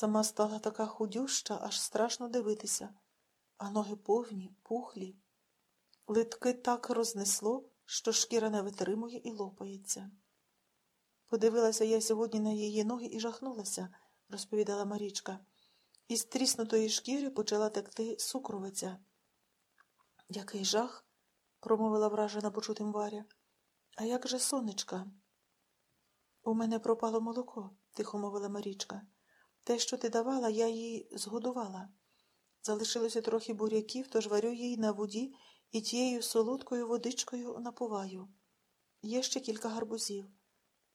Сама стала така худюща, аж страшно дивитися, а ноги повні, пухлі. Литки так рознесло, що шкіра не витримує і лопається. Подивилася я сьогодні на її ноги і жахнулася, розповідала Марічка. Із тріснутої шкіри почала текти сукровиця. Який жах, промовила вражена почутим Варя. А як же сонечка? У мене пропало молоко, тихо мовила Марічка. Те, що ти давала, я її згодувала. Залишилося трохи буряків, тож варю її на воді і тією солодкою водичкою напуваю. Є ще кілька гарбузів.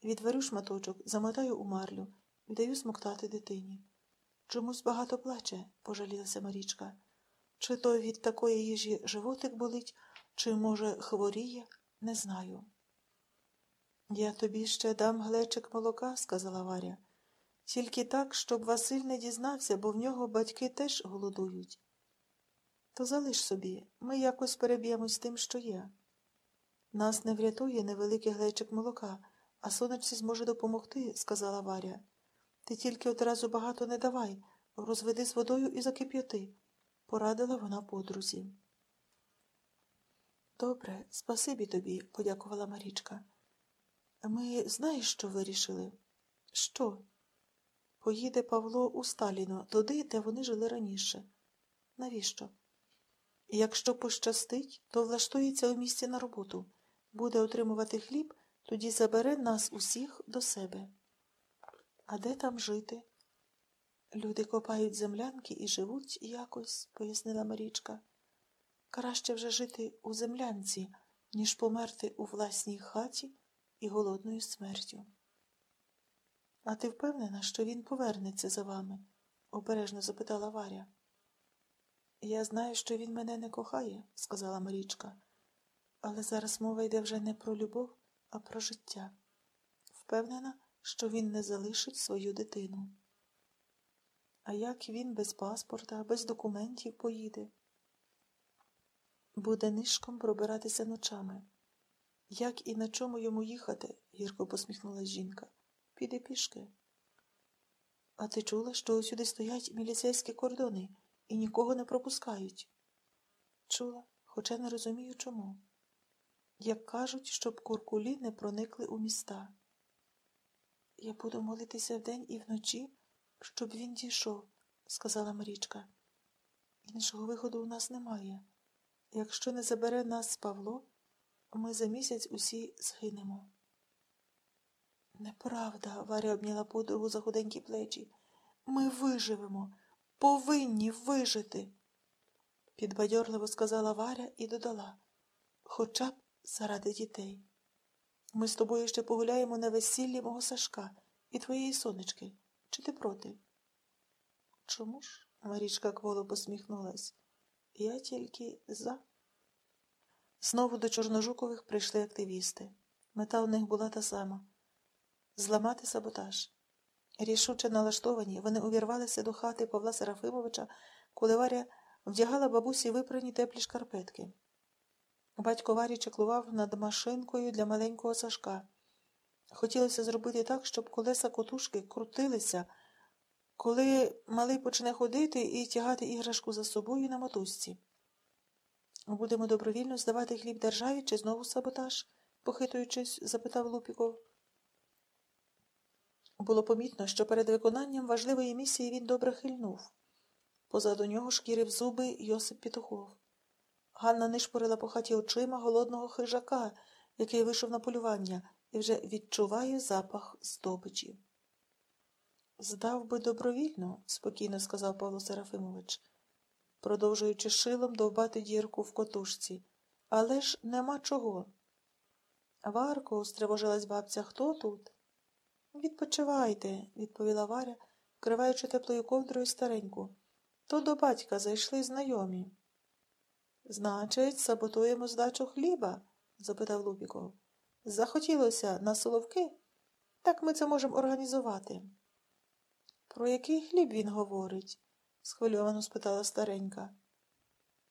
Відварю шматочок, замотаю у марлю і смоктати дитині. Чомусь багато плаче, пожалілася Марічка. Чи то від такої їжі животик болить, чи, може, хворіє, не знаю. Я тобі ще дам глечик молока, сказала Варя. Тільки так, щоб Василь не дізнався, бо в нього батьки теж голодують. То залиш собі, ми якось переб'ємось тим, що є. Нас не врятує невеликий глечик молока, а сонечці зможе допомогти, сказала Варя. Ти тільки одразу багато не давай, розведи з водою і закип'яти, порадила вона подрузі. Добре, спасибі тобі, подякувала Марічка. Ми знаєш, що вирішили? Що? Поїде Павло у Сталіно, туди, де вони жили раніше. Навіщо? Якщо пощастить, то влаштується у місті на роботу, буде отримувати хліб, тоді забере нас усіх до себе. А де там жити? Люди копають землянки і живуть якось, пояснила Марічка. Краще вже жити у землянці, ніж померти у власній хаті і голодною смертю. А ти впевнена, що він повернеться за вами? обережно запитала Варя. Я знаю, що він мене не кохає, сказала Марічка, але зараз мова йде вже не про любов, а про життя. Впевнена, що він не залишить свою дитину. А як він без паспорта, без документів поїде? Буде нишком пробиратися ночами. Як і на чому йому їхати? гірко посміхнулась жінка. Піде пішки. А ти чула, що усюди стоять міліцейські кордони і нікого не пропускають? Чула, хоча не розумію чому. Як кажуть, щоб куркулі не проникли у міста. Я буду молитися вдень і вночі, щоб він дійшов, сказала Марічка. Іншого виходу у нас немає. Якщо не забере нас Павло, ми за місяць усі згинемо. Неправда, Варя обняла подругу за худенькі плечі. Ми виживемо, повинні вижити, підбадьорливо сказала Варя і додала. Хоча б заради дітей. Ми з тобою ще погуляємо на весіллі мого Сашка і твоєї сонечки. Чи ти проти? Чому ж? Марічка кволо посміхнулась. Я тільки за. Знову до Чорножукових прийшли активісти. Мета у них була та сама зламати саботаж. Рішуче налаштовані, вони увірвалися до хати Павла Серафимовича, коли Варя вдягала бабусі випрані теплі шкарпетки. Батько Варі чеклував над машинкою для маленького Сашка. Хотілося зробити так, щоб колеса котушки крутилися, коли малий почне ходити і тягати іграшку за собою на мотузці. Будемо добровільно здавати хліб державі чи знову саботаж? похитуючись, запитав Лупіков. Було помітно, що перед виконанням важливої місії він добре хильнув. Позаду нього шкірив зуби Йосип Петухов. Ганна нишпорила по хаті очима голодного хижака, який вийшов на полювання, і вже відчуває запах здобичі. Здав би добровільно, спокійно сказав Павло Серафимович, продовжуючи шилом довбати дірку в котушці. Але ж нема чого. Варко, стривожилась бабця, хто тут? Відпочивайте, відповіла Варя, вкриваючи теплою ковдрою стареньку. То до батька зайшли знайомі. Значить, саботуємо здачу хліба? запитав Лупіков. Захотілося на соловки? Так ми це можемо організувати. Про який хліб він говорить? схвильовано спитала старенька.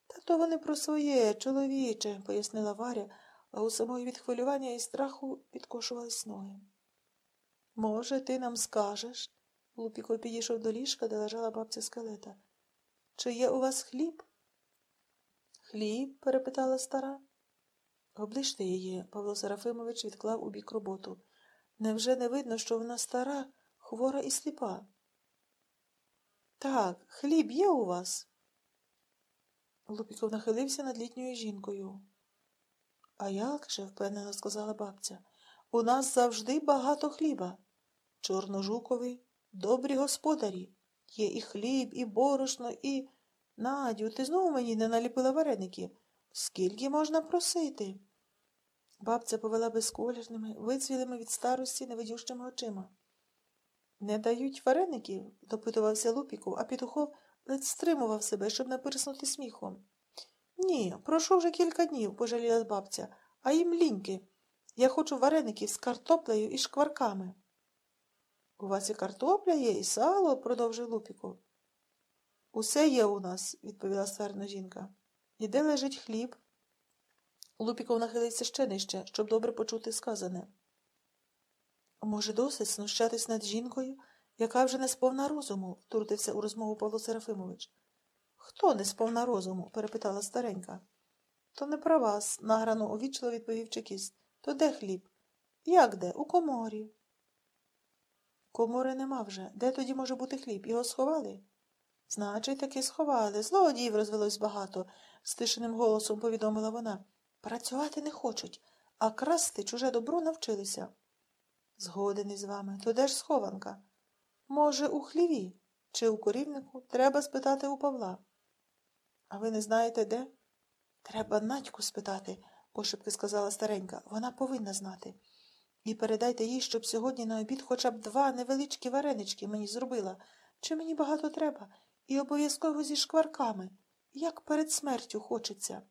Та то вони про своє, чоловіче, пояснила Варя, а у самої від хвилювання і страху підкошувались ноги. Може, ти нам скажеш, Лупіко підійшов до ліжка, де лежала бабця скелета. Чи є у вас хліб? Хліб? перепитала стара. Оближте її, Павло Серафимович відклав у бік роботу. Невже не видно, що вона стара, хвора і сліпа? Так, хліб є у вас? Лупіков нахилився над літньою жінкою. А як же, впевнено сказала бабця, у нас завжди багато хліба. Чорножукові, добрі господарі. Є і хліб, і борошно, і. Надю, ти знову мені не наліпила вареників. Скільки можна просити? Бабця повела безколірними, вицвілими від старості невидющими очима. Не дають вареників? допитувався Лупіков, а Петухов ледь стримував себе, щоб не пирснути сміхом. Ні, пройшло вже кілька днів, пожаліла бабця, а їм ліньки. Я хочу вареників з картоплею і шкварками. У вас і картопля є, і сало, продовжив Лупіков. Усе є у нас, відповіла ствердна жінка. І де лежить хліб? Лупіков нахилився ще нижче, щоб добре почути сказане. Може, досить знущатись над жінкою, яка вже не сповна розуму, втрутився у розмову Павло Серафимович. Хто не сповна розуму? перепитала старенька. То не про вас, награно увічливо відповів чекіст. То де хліб? Як де? У коморі. Комори нема вже. Де тоді може бути хліб? Його сховали? Значить, таки сховали. Злодіїв розвелось багато, стишеним голосом повідомила вона. Працювати не хочуть, а красти чуже добро навчилися. Згоден із вами. То де ж схованка? Може, у хліві чи у корівнику? Треба спитати у Павла. А ви не знаєте де? Треба Надьку спитати, пошепки сказала старенька. Вона повинна знати. І передайте їй, щоб сьогодні на обід хоча б два невеличкі варенички мені зробила. Чи мені багато треба? І обов'язково зі шкварками, як перед смертю хочеться.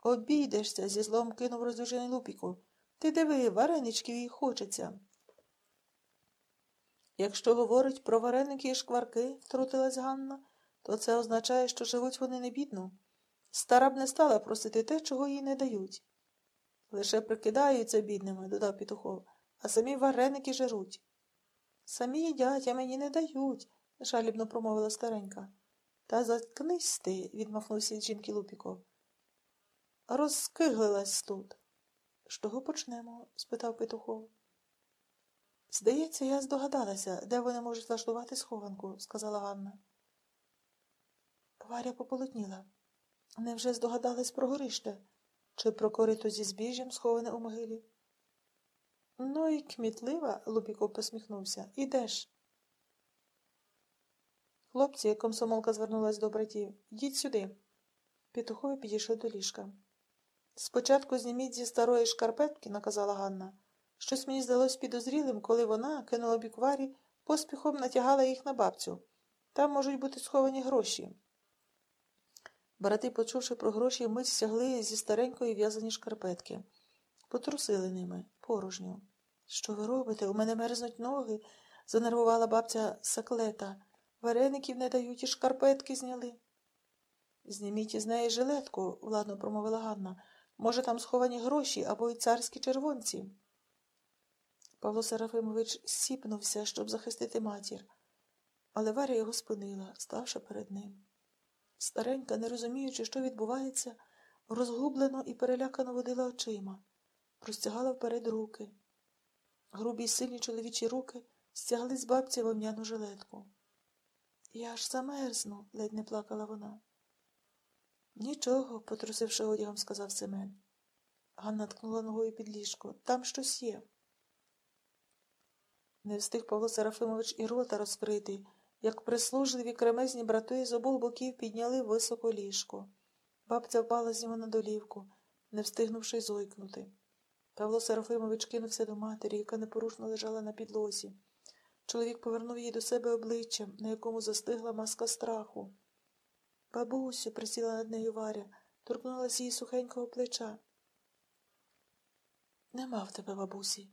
Обійдешся, зі злом кинув роздужений лупіку. Ти диви, вареничків їй хочеться. Якщо говорить про вареники і шкварки, втрутилась Ганна, то це означає, що живуть вони не бідно. Стара б не стала просити те, чого їй не дають. Лише прикидаються бідними, додав Петухов, а самі вареники жируть. Самі їдять, а мені не дають, жалібно промовила старенька. Та заткнись ти, відмахнувся від жінки Лупіков. Розкиглилась тут. З того почнемо? спитав Петухов. Здається, я здогадалася, де вони можуть влаштувати схованку, сказала Ганна. Варя пополотніла. Невже здогадалась про горище? Чи про корито зі збіжжям, сховане у могилі? Ну і кмітлива, Лупіков посміхнувся. Ідеш. Хлопці, комсомолка звернулась до братів, йдіть сюди. Петухові підійшли до ліжка. Спочатку зніміть зі старої шкарпетки, наказала Ганна. Щось мені здалось підозрілим, коли вона кинула бікварі, поспіхом натягала їх на бабцю. Там можуть бути сховані гроші. Брати, почувши про гроші, мить стягли зі старенької в'язані шкарпетки. Потрусили ними, порожньо. Що ви робите? У мене мерзнуть ноги, занервувала бабця саклета. Вареників не дають і шкарпетки зняли. Зніміть із неї жилетку, владно промовила Ганна. Може, там сховані гроші або й царські червонці. Павло Серафимович сіпнувся, щоб захистити матір, але Варя його спинила, ставши перед ним. Старенька, не розуміючи, що відбувається, розгублено і перелякано водила очима, простягала вперед руки. Грубі й сильні чоловічі руки стягли з бабці вовняну жилетку. Я аж замерзну, ледь не плакала вона. Нічого, потрусивши одягом, сказав Семен. Ганна ткнула ногою під ліжко. Там щось є. Не встиг Павло Серафимович і рота розкрити, як прислужливі кремезні брати з обох боків підняли високо ліжко. Бабця впала з нього на долівку, не встигнувши зойкнути. Павло Серафимович кинувся до матері, яка непорушно лежала на підлозі. Чоловік повернув її до себе обличчям, на якому застигла маска страху. Бабусю, присіла над нею Варя, торкнулася її сухенького плеча. Нема в тебе, бабусі,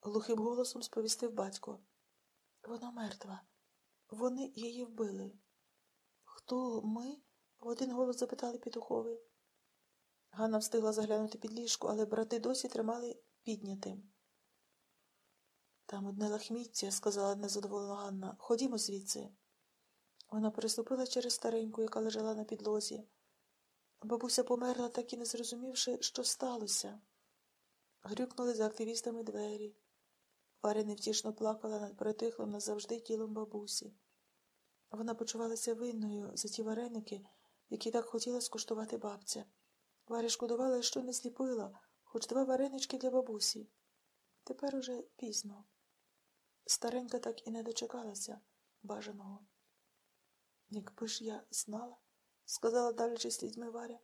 глухим голосом сповістив батько. Вона мертва. Вони її вбили. Хто ми? в один голос запитали Петухови. Ганна встигла заглянути під ліжко, але брати досі тримали піднятим. Там одне лахміття, сказала незадоволена Ганна. Ходімо звідси. Вона переступила через стареньку, яка лежала на підлозі. Бабуся померла, так і не зрозумівши, що сталося. Грюкнули за активістами двері. Варя невтішно плакала над притихлим назавжди тілом бабусі. Вона почувалася винною за ті вареники, які так хотіла скуштувати бабця. Варя шкодувала, що не сліпила, хоч два варенички для бабусі. Тепер уже пізно. Старенька так і не дочекалася бажаного. Якби ж я знала, сказала далі слідьми Варя,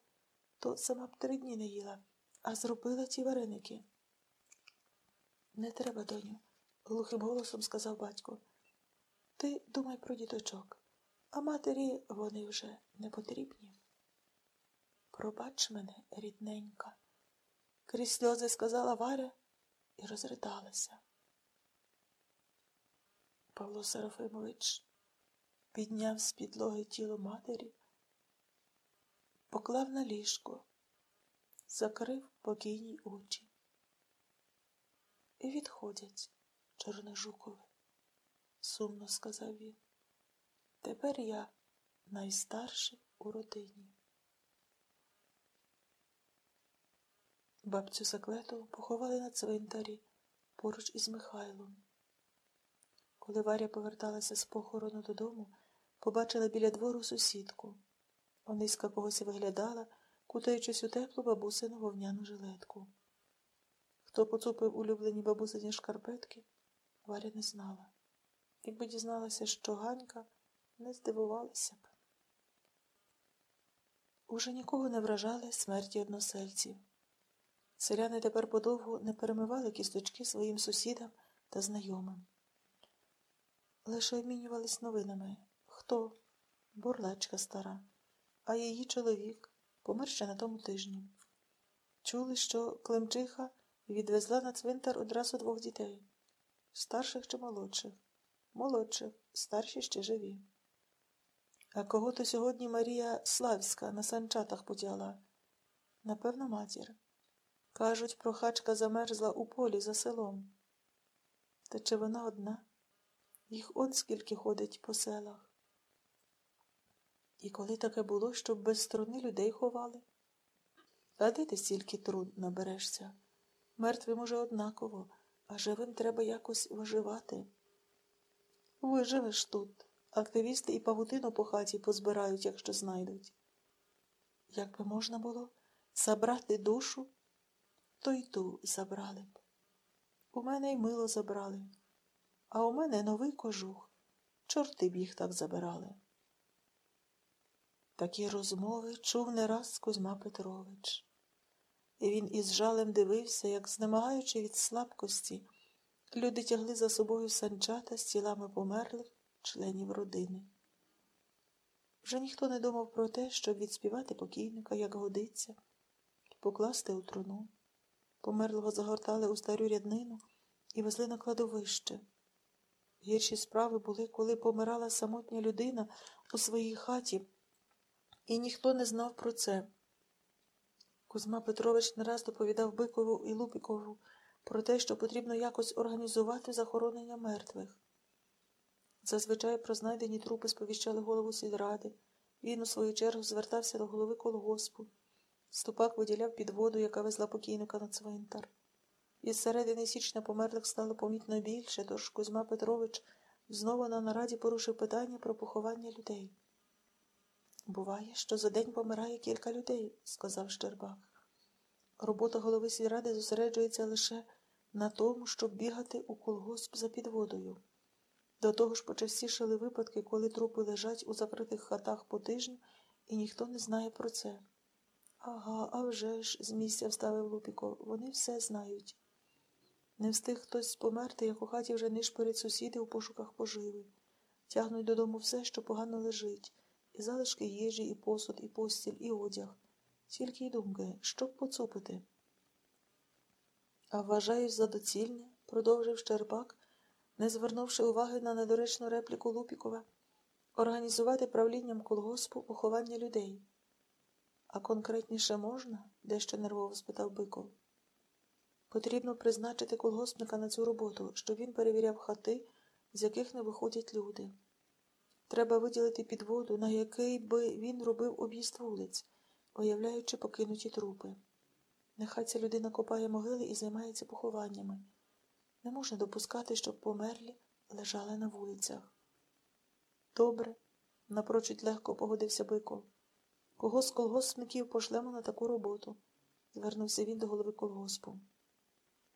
то сама б три дні не їла, а зробила ті вареники. Не треба, доню, глухим голосом сказав батько. Ти думай про діточок, а матері вони вже не потрібні. Пробач мене, рідненька, крізь сльози сказала Варя і розридалася. Павло Серафимович підняв з підлоги тіло матері, поклав на ліжко, закрив покійні очі. І відходять, Чорножукове, сумно сказав він. Тепер я найстарший у родині. Бабцю Заклетову поховали на цвинтарі поруч із Михайлом. Коли Варя поверталася з похорону додому, побачила біля двору сусідку. Ониська когось виглядала, кутаючись у теплу бабусину вовняну жилетку. Хто поцупив улюблені бабусині шкарпетки, Варя не знала. Якби дізналася, що Ганька не здивувалася б. Уже нікого не вражали смерті односельців. Селяни тепер подовго не перемивали кісточки своїм сусідам та знайомим. Лише обмінювались новинами. Хто? Бурлечка стара, а її чоловік помер ще на тому тижні. Чули, що Климчиха відвезла на цвинтар одразу двох дітей старших чи молодших. Молодших, старші ще живі. А кого то сьогодні Марія Славська на санчатах потягла? Напевно, матір. Кажуть, прохачка замерзла у полі за селом. Та чи вона одна? Їх он скільки ходить по селах. І коли таке було, щоб без струни людей ховали? А де ти стільки трун наберешся? Мертвим уже однаково, а живим треба якось виживати. Виживеш тут. Активісти і павутину по хаті позбирають, якщо знайдуть. Як би можна було забрати душу, то й ту забрали б. У мене й мило забрали, а у мене новий кожух. Чорти б їх так забирали. Такі розмови чув не раз Кузьма Петрович. І він із жалем дивився, як, знемагаючи від слабкості, люди тягли за собою санчата з тілами померлих членів родини. Вже ніхто не думав про те, щоб відспівати покійника, як годиться, покласти у труну. Померлого загортали у стару ряднину і везли на кладовище. Гірші справи були, коли помирала самотня людина у своїй хаті, і ніхто не знав про це. Кузьма Петрович не раз доповідав Бикову і Лупікову про те, що потрібно якось організувати захоронення мертвих. Зазвичай про знайдені трупи сповіщали голову сільради. Він, у свою чергу, звертався до голови колгоспу. Ступак виділяв підводу, яка везла покійника на цвинтар. Із середини січня померлих стало помітно більше, тож Кузьма Петрович знову на нараді порушив питання про поховання людей. Буває, що за день помирає кілька людей, сказав Щербак. Робота голови сільради зосереджується лише на тому, щоб бігати у колгосп за підводою. До того ж почастішали випадки, коли трупи лежать у закритих хатах по тижню, і ніхто не знає про це. Ага, а вже ж, з місця вставив Лупіко, вони все знають. Не встиг хтось померти, як у хаті вже нишпорять сусіди у пошуках поживи. Тягнуть додому все, що погано лежить, і залишки їжі, і посуд, і постіль, і одяг. Тільки й думки, щоб поцупити. А вважаю за доцільне, продовжив Щербак, не звернувши уваги на недоречну репліку Лупікова, організувати правлінням колгоспу поховання людей. А конкретніше можна? дещо нервово спитав Биков. Потрібно призначити колгоспника на цю роботу, щоб він перевіряв хати, з яких не виходять люди. Треба виділити підводу, на який би він робив об'їзд вулиць, виявляючи покинуті трупи. Нехай ця людина копає могили і займається похованнями. Не можна допускати, щоб померлі лежали на вулицях. Добре, напрочуд легко погодився Бико. Кого з колгоспників пошлемо на таку роботу? звернувся він до голови колгоспу.